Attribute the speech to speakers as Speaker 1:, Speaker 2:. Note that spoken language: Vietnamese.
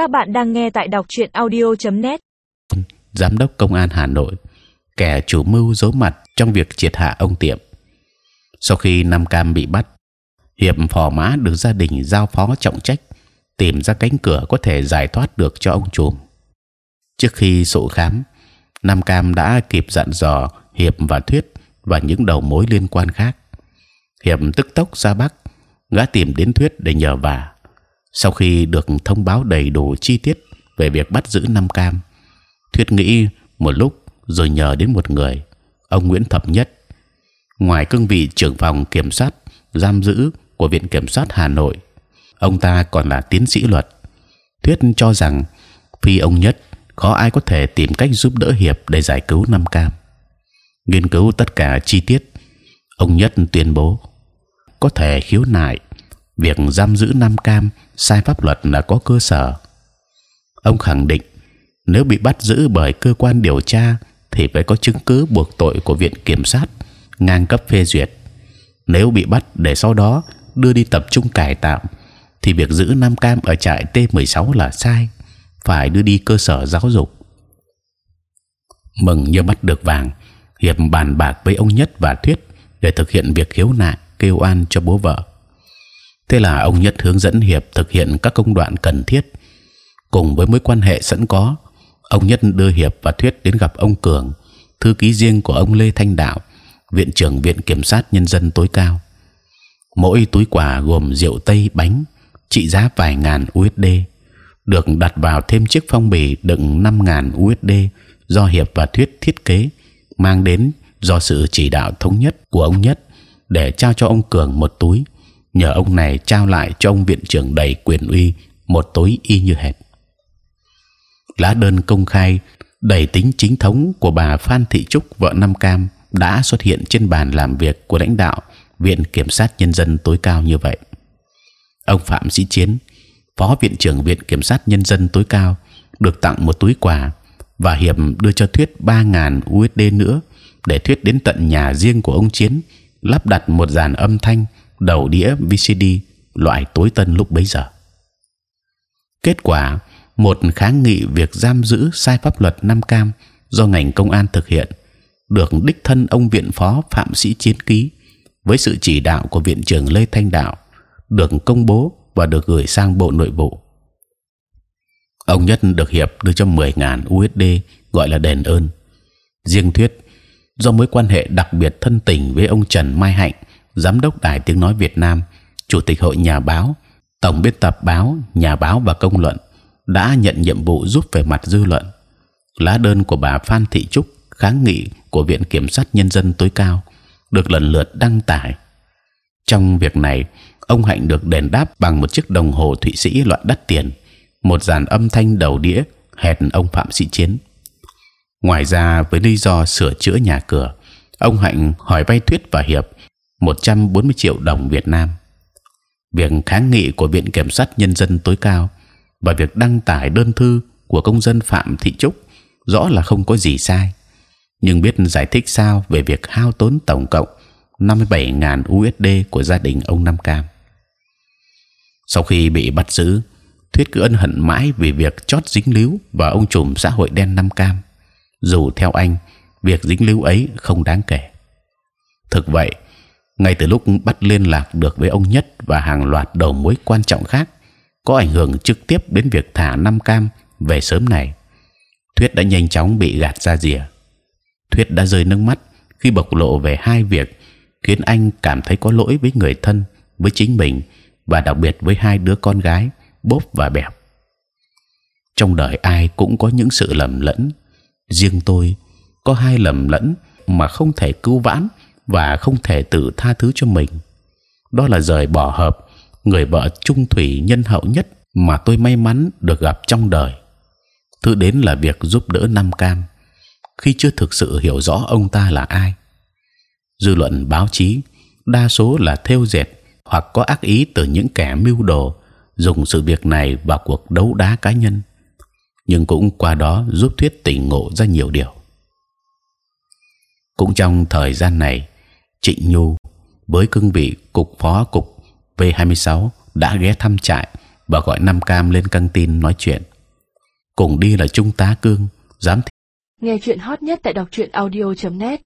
Speaker 1: Các bạn đang nghe tại đọc truyện audio.net.
Speaker 2: Giám đốc công an Hà Nội, kẻ chủ mưu giấu mặt trong việc triệt hạ ông Tiệm. Sau khi Nam Cam bị bắt, Hiệp phò mã được gia đình giao phó trọng trách tìm ra cánh cửa có thể giải thoát được cho ông trùm. Trước khi sổ khám, Nam Cam đã kịp dặn dò Hiệp và Thuyết và những đầu mối liên quan khác. Hiệp tức tốc ra Bắc, gã tìm đến Thuyết để nhờ vả. Sau khi được thông báo đầy đủ chi tiết về việc bắt giữ Nam Cam, Thuyết nghĩ một lúc rồi nhờ đến một người, ông Nguyễn Thập Nhất. Ngoài cương vị trưởng phòng kiểm soát giam giữ của viện kiểm soát Hà Nội, ông ta còn là tiến sĩ luật. Thuyết cho rằng phi ông Nhất khó ai có thể tìm cách giúp đỡ hiệp để giải cứu Nam Cam. Nghiên cứu tất cả chi tiết, ông Nhất tuyên bố có thể khiếu nại việc giam giữ Nam Cam sai pháp luật là có cơ sở. Ông khẳng định nếu bị bắt giữ bởi cơ quan điều tra thì phải có chứng cứ buộc tội của viện kiểm sát ngang cấp phê duyệt. Nếu bị bắt để sau đó đưa đi tập trung cải tạo thì việc giữ Nam Cam ở trại T16 là sai, phải đưa đi cơ sở giáo dục. Mừng như bắt được vàng, hiệp bàn bạc với ông Nhất và Thuyết để thực hiện việc khiếu nại kêu oan cho bố vợ. Thế là ông Nhất hướng dẫn hiệp thực hiện các công đoạn cần thiết, cùng với mối quan hệ sẵn có. Ông Nhất đưa hiệp và Thuyết đến gặp ông Cường, thư ký riêng của ông Lê Thanh Đạo, viện trưởng viện kiểm sát nhân dân tối cao. Mỗi túi quà gồm rượu tây, bánh, trị giá vài ngàn USD, được đặt vào thêm chiếc phong bì đựng 5 ngàn USD do hiệp và Thuyết thiết kế, mang đến do sự chỉ đạo thống nhất của ông Nhất để trao cho ông Cường một túi, nhờ ông này trao lại cho ông viện trưởng đầy quyền uy một túi y như hệt. Lá đơn công khai đầy tính chính thống của bà Phan Thị Trúc vợ Nam Cam đã xuất hiện trên bàn làm việc của lãnh đạo viện kiểm sát nhân dân tối cao như vậy. Ông Phạm Sĩ Chiến, phó viện trưởng viện kiểm sát nhân dân tối cao, được tặng một túi quà và hiệp đưa cho thuyết 3.000 USD nữa để thuyết đến tận nhà riêng của ông Chiến lắp đặt một dàn âm thanh đầu đĩa VCD loại tối tân lúc bấy giờ. Kết quả một kháng nghị việc giam giữ sai pháp luật Nam Cam do ngành công an thực hiện được đích thân ông viện phó Phạm Sĩ Chiến ký với sự chỉ đạo của viện trưởng Lê Thanh Đạo được công bố và được gửi sang bộ nội vụ. Ông nhất được hiệp đưa cho 10.000 USD gọi là đền ơn. Riêng thuyết do mối quan hệ đặc biệt thân tình với ông Trần Mai Hạnh, giám đốc đài tiếng nói Việt Nam, chủ tịch hội nhà báo, tổng biên tập báo, nhà báo và công luận đã nhận nhiệm vụ giúp về mặt dư luận. Lá đơn của bà Phan Thị Trúc kháng nghị của viện kiểm sát nhân dân tối cao được lần lượt đăng tải. Trong việc này, ông Hạnh được đền đáp bằng một chiếc đồng hồ thụy sĩ loại đắt tiền, một dàn âm thanh đầu đĩa hẹn ông Phạm Sĩ Chiến. Ngoài ra, với lý do sửa chữa nhà cửa, ông Hạnh hỏi vay Thuyết và Hiệp 140 triệu đồng Việt Nam. Việc kháng nghị của viện kiểm sát nhân dân tối cao và việc đăng tải đơn thư của công dân Phạm Thị Trúc rõ là không có gì sai, nhưng biết giải thích sao về việc hao tốn tổng cộng 57.000 USD của gia đình ông Nam Cam. Sau khi bị bắt giữ, Thuyết cứ ân hận mãi vì việc chót dính líu và ông trùm xã hội đen Nam Cam. Dù theo anh, việc dính líu ấy không đáng kể. Thực vậy, ngay từ lúc bắt liên lạc được với ông Nhất và hàng loạt đầu mối quan trọng khác, có ảnh hưởng trực tiếp đến việc thả Nam Cam về sớm này, Thuyết đã nhanh chóng bị gạt ra rìa. Thuyết đã rơi nước mắt khi bộc lộ về hai việc khiến anh cảm thấy có lỗi với người thân, với chính mình và đặc biệt với hai đứa con gái bốp và bẹp. Trong đời ai cũng có những sự lầm lẫn. Riêng tôi có hai lầm lẫn mà không thể cứu vãn và không thể tự tha thứ cho mình. Đó là rời bỏ hợp người vợ trung thủy nhân hậu nhất mà tôi may mắn được gặp trong đời. Thứ đến là việc giúp đỡ Nam Cam khi chưa thực sự hiểu rõ ông ta là ai. Dư luận báo chí đa số là theo dệt hoặc có ác ý từ những kẻ mưu đồ dùng sự việc này vào cuộc đấu đá cá nhân, nhưng cũng qua đó giúp thuyết tỉnh ngộ ra nhiều điều. Cũng trong thời gian này, Trịnh Nhu với cương vị cục phó cục V26 đã ghé thăm trại và gọi Nam Cam lên căng tin nói chuyện. cùng đi là trung tá cương, giám thị
Speaker 1: Nghe chuyện hot nhất tại đọc truyện audio.net